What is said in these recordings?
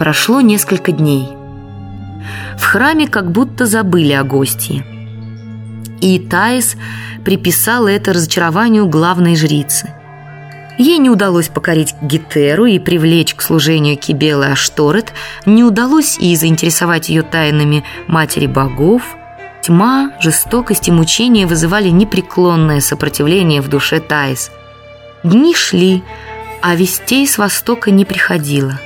Прошло несколько дней. В храме как будто забыли о гостье. И Таис приписала это разочарованию главной жрицы. Ей не удалось покорить Гетеру и привлечь к служению Кибелы Ашторет, не удалось и заинтересовать ее тайнами матери богов. Тьма, жестокость и мучения вызывали непреклонное сопротивление в душе Таис. Дни шли, а вестей с востока не приходило.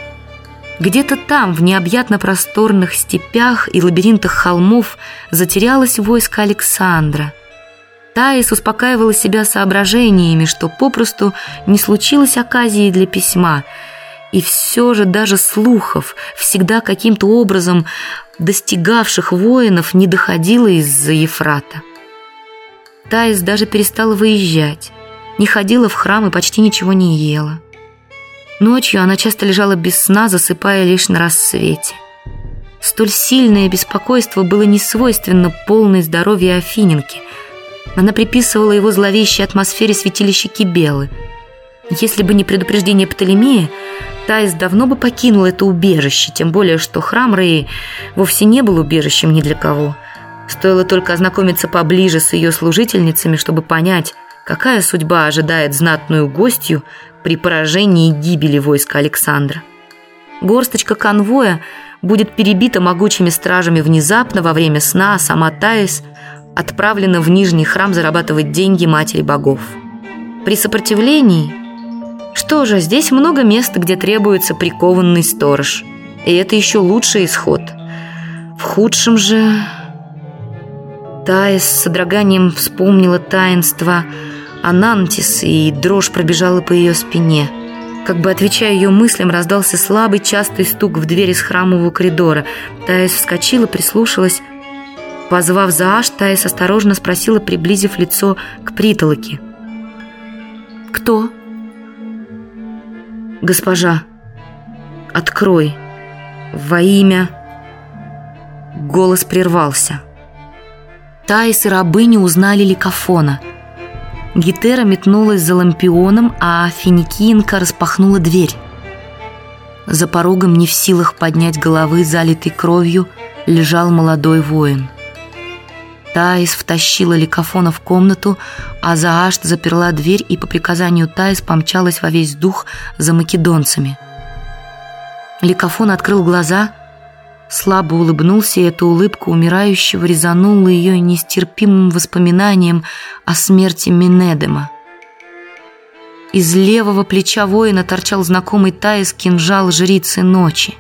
Где-то там, в необъятно просторных степях и лабиринтах холмов, затерялось войско Александра – Таис успокаивала себя соображениями, что попросту не случилось оказии для письма. И все же даже слухов, всегда каким-то образом достигавших воинов, не доходило из-за Ефрата. Таис даже перестала выезжать, не ходила в храм и почти ничего не ела. Ночью она часто лежала без сна, засыпая лишь на рассвете. Столь сильное беспокойство было не свойственно полной здоровья Афиненки – она приписывала его зловещей атмосфере святилища Кибелы. Если бы не предупреждение Птолемея, Таис давно бы покинула это убежище, тем более, что храм Реи вовсе не был убежищем ни для кого. Стоило только ознакомиться поближе с ее служительницами, чтобы понять, какая судьба ожидает знатную гостью при поражении и гибели войска Александра. Горсточка конвоя будет перебита могучими стражами внезапно во время сна, а сама Таис – отправлена в Нижний храм зарабатывать деньги матери богов. При сопротивлении... Что же, здесь много мест, где требуется прикованный сторож. И это еще лучший исход. В худшем же... Таис с содроганием вспомнила таинство Анантис, и дрожь пробежала по ее спине. Как бы отвечая ее мыслям, раздался слабый, частый стук в дверь из храмового коридора. Таис вскочила, прислушалась Позвав Зааш, Таис осторожно спросила, приблизив лицо к притолоке. «Кто?» «Госпожа, открой. Во имя...» Голос прервался. Таис и рабыни узнали Ликофона. Гетера метнулась за лампионом, а Финикинка распахнула дверь. За порогом, не в силах поднять головы, залитой кровью, лежал молодой воин. Таис втащила Ликофона в комнату, а Заашт заперла дверь и по приказанию Таис помчалась во весь дух за македонцами. Ликофон открыл глаза, слабо улыбнулся, и эта улыбка умирающего резанула ее нестерпимым воспоминанием о смерти Минедема. Из левого плеча воина торчал знакомый Таис кинжал жрицы ночи,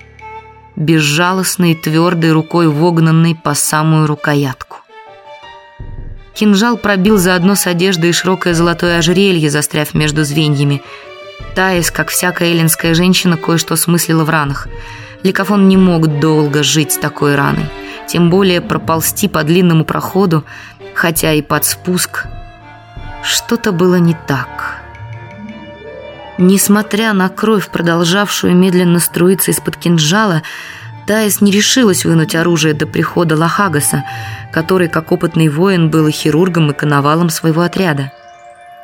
безжалостной твердой рукой вогнанный по самую рукоятку. Кинжал пробил заодно с одеждой широкое золотое ожерелье, застряв между звеньями. Таис, как всякая эллинская женщина, кое-что смыслила в ранах. Ликофон не мог долго жить с такой раной. Тем более проползти по длинному проходу, хотя и под спуск. Что-то было не так. Несмотря на кровь, продолжавшую медленно струиться из-под кинжала, Таис не решилась вынуть оружие до прихода Лахагаса, который, как опытный воин, был и хирургом, и коновалом своего отряда.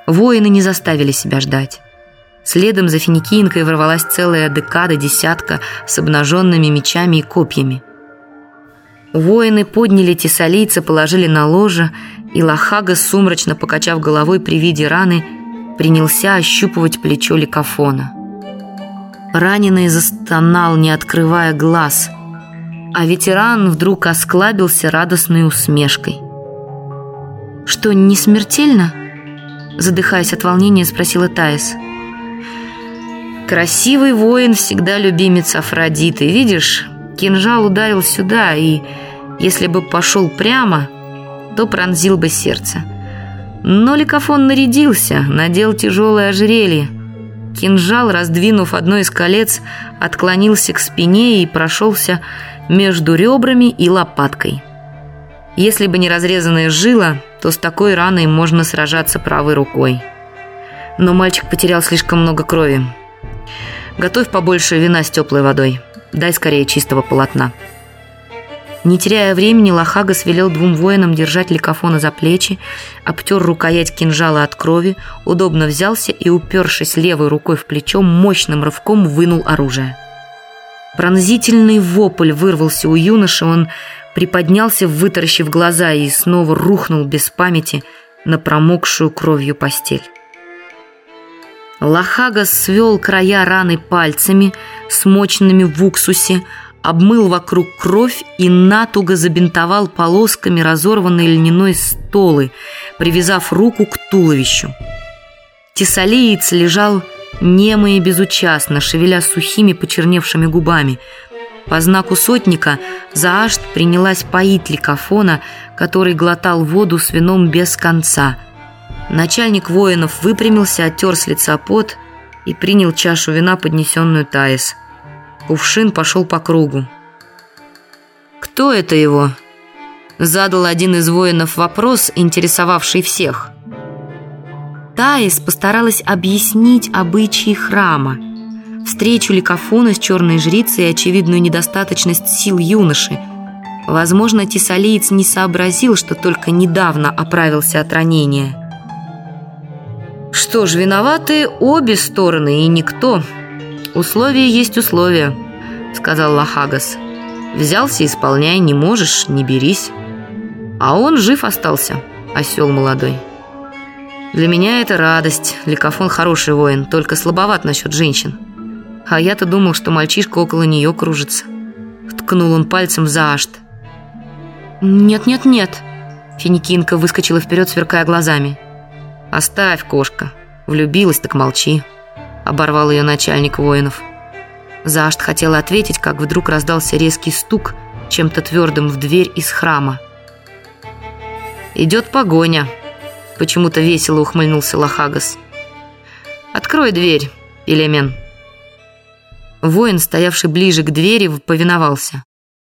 Воины не заставили себя ждать. Следом за финикинкой ворвалась целая декада десятка с обнаженными мечами и копьями. Воины подняли тесалийца, положили на ложе, и Лахага, сумрачно покачав головой при виде раны, принялся ощупывать плечо Ликофона. Раненый застонал, не открывая глаз, а ветеран вдруг осклабился радостной усмешкой. «Что, не смертельно?» Задыхаясь от волнения, спросила Таис. «Красивый воин всегда любимец Афродиты. Видишь, кинжал ударил сюда, и если бы пошел прямо, то пронзил бы сердце. Но Ликофон нарядился, надел тяжелое ожерелье, Кинжал, раздвинув одно из колец, отклонился к спине и прошелся между ребрами и лопаткой. Если бы не разрезанная жила, то с такой раной можно сражаться правой рукой. Но мальчик потерял слишком много крови. Готовь побольше вина с теплой водой. Дай скорее чистого полотна. Не теряя времени, Лохагас велел двум воинам держать Ликофона за плечи, обтер рукоять кинжала от крови, удобно взялся и, упершись левой рукой в плечо, мощным рывком вынул оружие. Пронзительный вопль вырвался у юноши, он приподнялся, вытаращив глаза, и снова рухнул без памяти на промокшую кровью постель. Лохага свел края раны пальцами, смоченными в уксусе, обмыл вокруг кровь и натуго забинтовал полосками разорванной льняной столы, привязав руку к туловищу. Тесалиец лежал немо и безучастно, шевеля сухими почерневшими губами. По знаку сотника Заашт принялась поить ликофона, который глотал воду с вином без конца. Начальник воинов выпрямился, оттер с лица пот и принял чашу вина, поднесенную Таис. Кувшин пошел по кругу. «Кто это его?» Задал один из воинов вопрос, интересовавший всех. Таис постаралась объяснить обычаи храма, встречу Ликофона с черной жрицей и очевидную недостаточность сил юноши. Возможно, Тесалиец не сообразил, что только недавно оправился от ранения. «Что ж, виноваты обе стороны и никто», «Условия есть условия», — сказал Лахагас. «Взялся, исполняй, не можешь, не берись». А он жив остался, осел молодой. Для меня это радость. Ликофон хороший воин, только слабоват насчет женщин. А я-то думал, что мальчишка около нее кружится. Ткнул он пальцем за ашт. «Нет-нет-нет», Финикинка выскочила вперед, сверкая глазами. «Оставь, кошка. Влюбилась, так молчи» оборвал ее начальник воинов. Заашт хотела ответить, как вдруг раздался резкий стук чем-то твердым в дверь из храма. «Идет погоня», — почему-то весело ухмыльнулся Лохагас. «Открой дверь, Елемен». Воин, стоявший ближе к двери, повиновался.